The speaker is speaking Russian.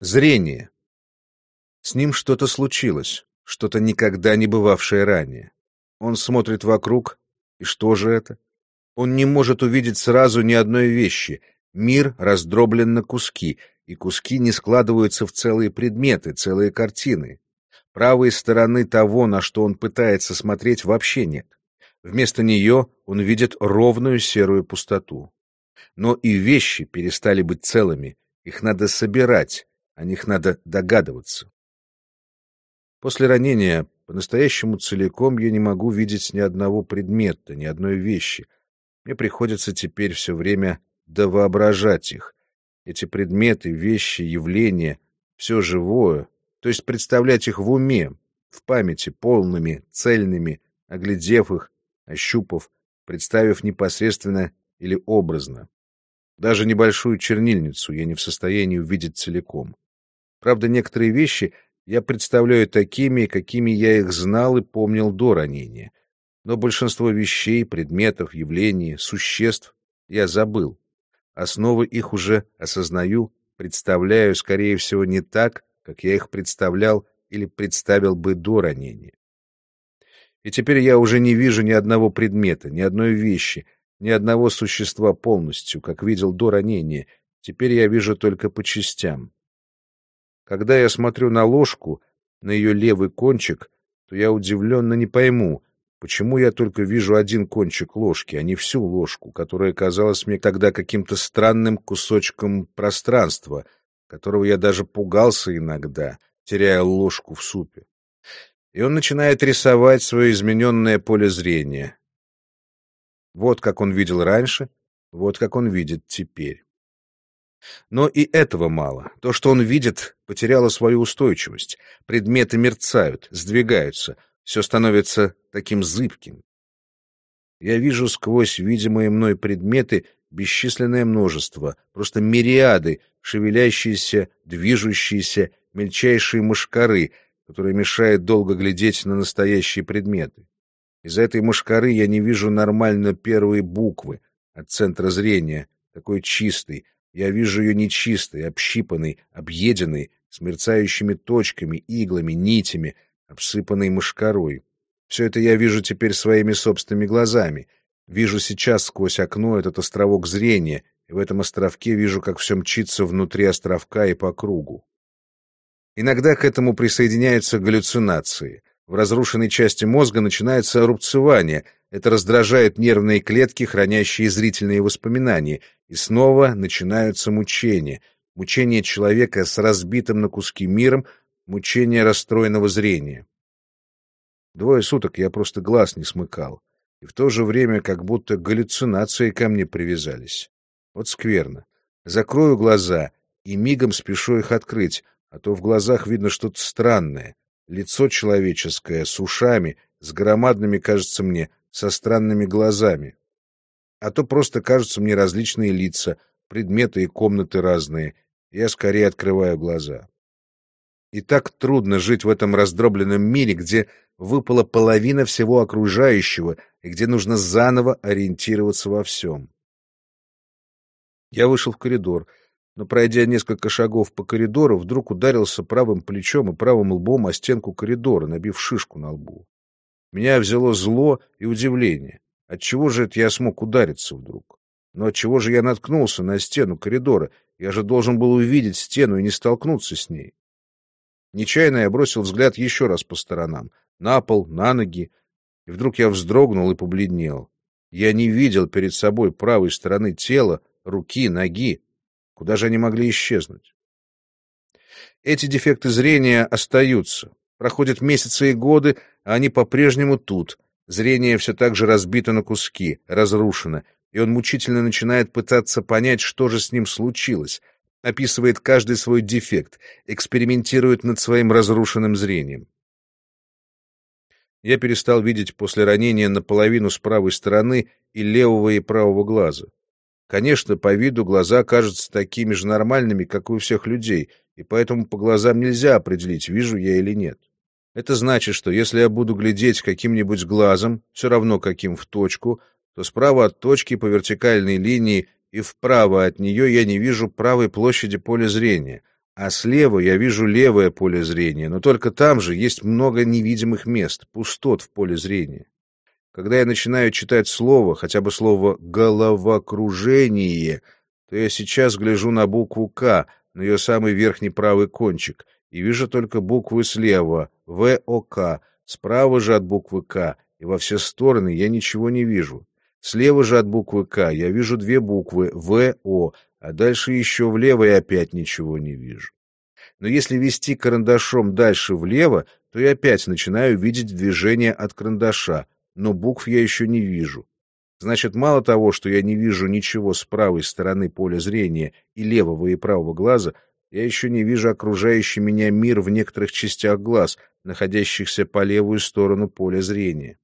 Зрение. С ним что-то случилось, что-то никогда не бывавшее ранее. Он смотрит вокруг, и что же это? Он не может увидеть сразу ни одной вещи. Мир раздроблен на куски, и куски не складываются в целые предметы, целые картины. Правой стороны того, на что он пытается смотреть, вообще нет. Вместо нее он видит ровную серую пустоту. Но и вещи перестали быть целыми, их надо собирать, о них надо догадываться. После ранения по-настоящему целиком я не могу видеть ни одного предмета, ни одной вещи. Мне приходится теперь все время довоображать их. Эти предметы, вещи, явления, все живое, то есть представлять их в уме, в памяти, полными, цельными, оглядев их, ощупав, представив непосредственно или образно. Даже небольшую чернильницу я не в состоянии увидеть целиком. Правда, некоторые вещи я представляю такими, какими я их знал и помнил до ранения. Но большинство вещей, предметов, явлений, существ я забыл. Основы их уже осознаю, представляю, скорее всего, не так, как я их представлял или представил бы до ранения. И теперь я уже не вижу ни одного предмета, ни одной вещи, ни одного существа полностью, как видел до ранения. Теперь я вижу только по частям. Когда я смотрю на ложку, на ее левый кончик, то я удивленно не пойму, почему я только вижу один кончик ложки, а не всю ложку, которая казалась мне тогда каким-то странным кусочком пространства, которого я даже пугался иногда, теряя ложку в супе. И он начинает рисовать свое измененное поле зрения. Вот как он видел раньше, вот как он видит теперь. Но и этого мало. То, что он видит, потеряло свою устойчивость. Предметы мерцают, сдвигаются, все становится таким зыбким. Я вижу сквозь видимые мной предметы бесчисленное множество, просто мириады, шевелящиеся, движущиеся, мельчайшие мышкары, которые мешают долго глядеть на настоящие предметы. Из этой мышкары я не вижу нормально первые буквы от центра зрения, такой чистый, я вижу ее нечистой, общипанной, объеденной, с мерцающими точками, иглами, нитями, обсыпанной мышкарой. Все это я вижу теперь своими собственными глазами. Вижу сейчас сквозь окно этот островок зрения, и в этом островке вижу, как все мчится внутри островка и по кругу. Иногда к этому присоединяются галлюцинации. В разрушенной части мозга начинается рубцевание. Это раздражает нервные клетки, хранящие зрительные воспоминания. И снова начинаются мучения. Мучения человека с разбитым на куски миром, мучения расстроенного зрения. Двое суток я просто глаз не смыкал. И в то же время как будто галлюцинации ко мне привязались. Вот скверно. Закрою глаза и мигом спешу их открыть, а то в глазах видно что-то странное — лицо человеческое, с ушами, с громадными, кажется мне, со странными глазами. А то просто кажутся мне различные лица, предметы и комнаты разные. Я скорее открываю глаза. И так трудно жить в этом раздробленном мире, где выпала половина всего окружающего и где нужно заново ориентироваться во всем. Я вышел в коридор — но, пройдя несколько шагов по коридору, вдруг ударился правым плечом и правым лбом о стенку коридора, набив шишку на лбу. Меня взяло зло и удивление. Отчего же это я смог удариться вдруг? Но отчего же я наткнулся на стену коридора? Я же должен был увидеть стену и не столкнуться с ней. Нечаянно я бросил взгляд еще раз по сторонам. На пол, на ноги. И вдруг я вздрогнул и побледнел. Я не видел перед собой правой стороны тела, руки, ноги. Куда же они могли исчезнуть? Эти дефекты зрения остаются. Проходят месяцы и годы, а они по-прежнему тут. Зрение все так же разбито на куски, разрушено, и он мучительно начинает пытаться понять, что же с ним случилось, описывает каждый свой дефект, экспериментирует над своим разрушенным зрением. Я перестал видеть после ранения наполовину с правой стороны и левого и правого глаза. Конечно, по виду глаза кажутся такими же нормальными, как и у всех людей, и поэтому по глазам нельзя определить, вижу я или нет. Это значит, что если я буду глядеть каким-нибудь глазом, все равно каким в точку, то справа от точки по вертикальной линии и вправо от нее я не вижу правой площади поля зрения, А слева я вижу левое поле зрения, но только там же есть много невидимых мест, пустот в поле зрения. Когда я начинаю читать слово, хотя бы слово «головокружение», то я сейчас гляжу на букву «К», на ее самый верхний правый кончик, и вижу только буквы слева «ВОК», справа же от буквы «К», и во все стороны я ничего не вижу. Слева же от буквы «К» я вижу две буквы «ВО», а дальше еще влево и опять ничего не вижу. Но если вести карандашом дальше влево, то я опять начинаю видеть движение от карандаша, но букв я еще не вижу. Значит, мало того, что я не вижу ничего с правой стороны поля зрения и левого и правого глаза, я еще не вижу окружающий меня мир в некоторых частях глаз, находящихся по левую сторону поля зрения.